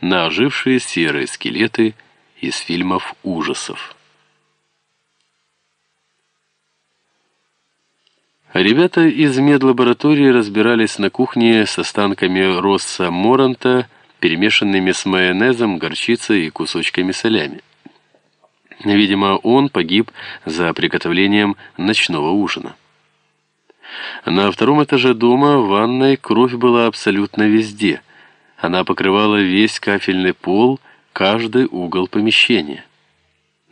на ожившие серые скелеты из фильмов ужасов. Ребята из медлаборатории разбирались на кухне с останками Росса Моранта, перемешанными с майонезом, горчицей и кусочками солями. Видимо, он погиб за приготовлением ночного ужина. На втором этаже дома в ванной кровь была абсолютно везде. Она покрывала весь кафельный пол, каждый угол помещения.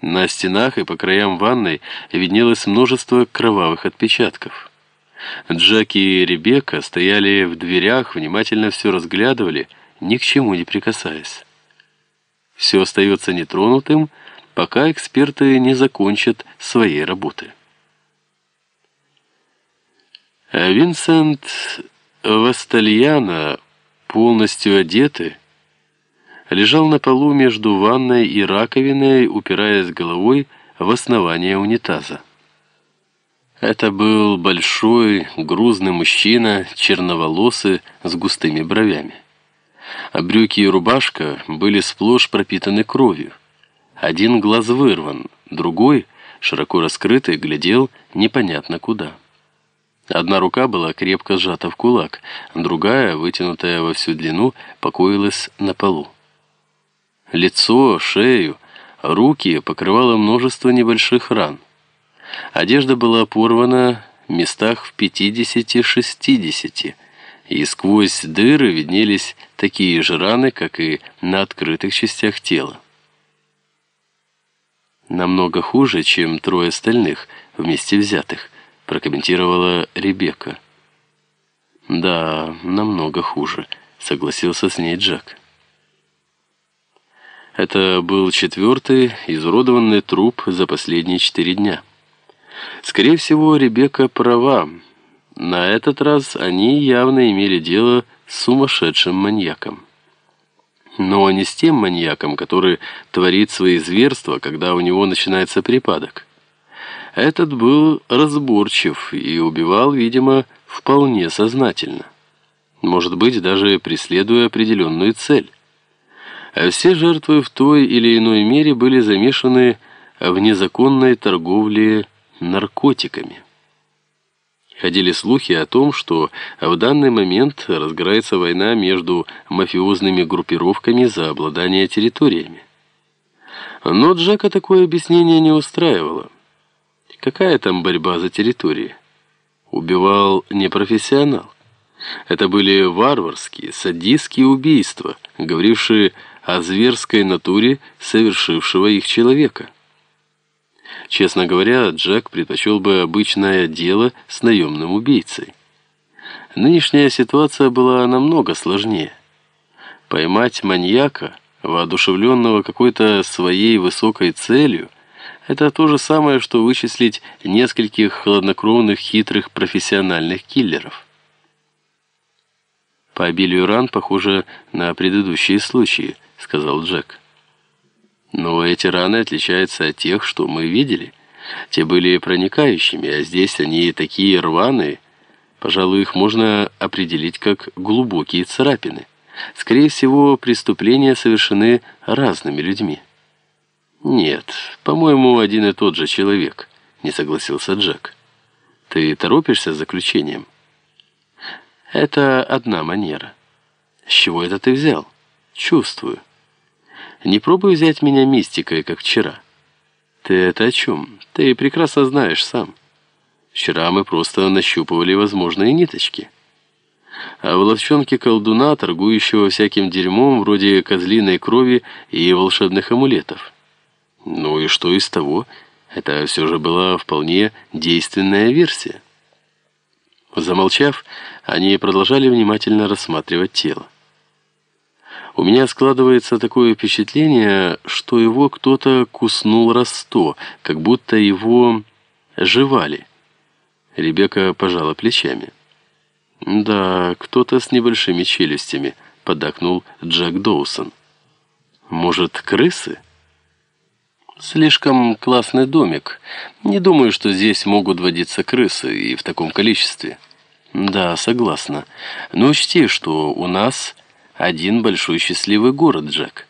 На стенах и по краям ванной виднелось множество кровавых отпечатков. Джеки и Ребекка стояли в дверях, внимательно все разглядывали, ни к чему не прикасаясь. Все остается нетронутым, пока эксперты не закончат своей работы. Винсент Вастальяна, полностью одетый, лежал на полу между ванной и раковиной, упираясь головой в основание унитаза. Это был большой, грузный мужчина, черноволосый, с густыми бровями. А брюки и рубашка были сплошь пропитаны кровью. Один глаз вырван, другой, широко раскрытый, глядел непонятно куда. Одна рука была крепко сжата в кулак, другая, вытянутая во всю длину, покоилась на полу. Лицо, шею, руки покрывало множество небольших ран. Одежда была порвана в местах в 50-60, и сквозь дыры виднелись такие же раны, как и на открытых частях тела. Намного хуже, чем трое остальных вместе взятых – прокомментировала Ребекка. «Да, намного хуже», — согласился с ней Джек. Это был четвертый изуродованный труп за последние четыре дня. Скорее всего, Ребекка права. На этот раз они явно имели дело с сумасшедшим маньяком. Но не с тем маньяком, который творит свои зверства, когда у него начинается припадок. Этот был разборчив и убивал, видимо, вполне сознательно. Может быть, даже преследуя определенную цель. А все жертвы в той или иной мере были замешаны в незаконной торговле наркотиками. Ходили слухи о том, что в данный момент разгорается война между мафиозными группировками за обладание территориями. Но Джека такое объяснение не устраивало. Какая там борьба за территории? Убивал не профессионал. Это были варварские, садистские убийства, говорившие о зверской натуре совершившего их человека. Честно говоря, Джек предпочел бы обычное дело с наемным убийцей. Нынешняя ситуация была намного сложнее. Поймать маньяка, воодушевленного какой-то своей высокой целью, это то же самое, что вычислить нескольких хладнокровных, хитрых, профессиональных киллеров. «По обилию ран похоже на предыдущие случаи», — сказал Джек. «Но эти раны отличаются от тех, что мы видели. Те были проникающими, а здесь они такие рваные. Пожалуй, их можно определить как глубокие царапины. Скорее всего, преступления совершены разными людьми». «Нет, по-моему, один и тот же человек», — не согласился Джек. «Ты торопишься с заключением?» «Это одна манера». «С чего это ты взял?» «Чувствую». «Не пробуй взять меня мистикой, как вчера». «Ты это о чем? Ты прекрасно знаешь сам. Вчера мы просто нащупывали возможные ниточки». А в ловчонке колдуна, торгующего всяким дерьмом вроде козлиной крови и волшебных амулетов. Ну и что из того? Это все же была вполне действенная версия. Замолчав, они продолжали внимательно рассматривать тело. У меня складывается такое впечатление, что его кто-то куснул раз сто, как будто его жевали. Ребекка пожала плечами. «Да, кто-то с небольшими челюстями», — подакнул Джек Доусон. «Может, крысы?» Слишком классный домик. Не думаю, что здесь могут водиться крысы и в таком количестве. Да, согласна. Но учти, что у нас один большой счастливый город, Джек.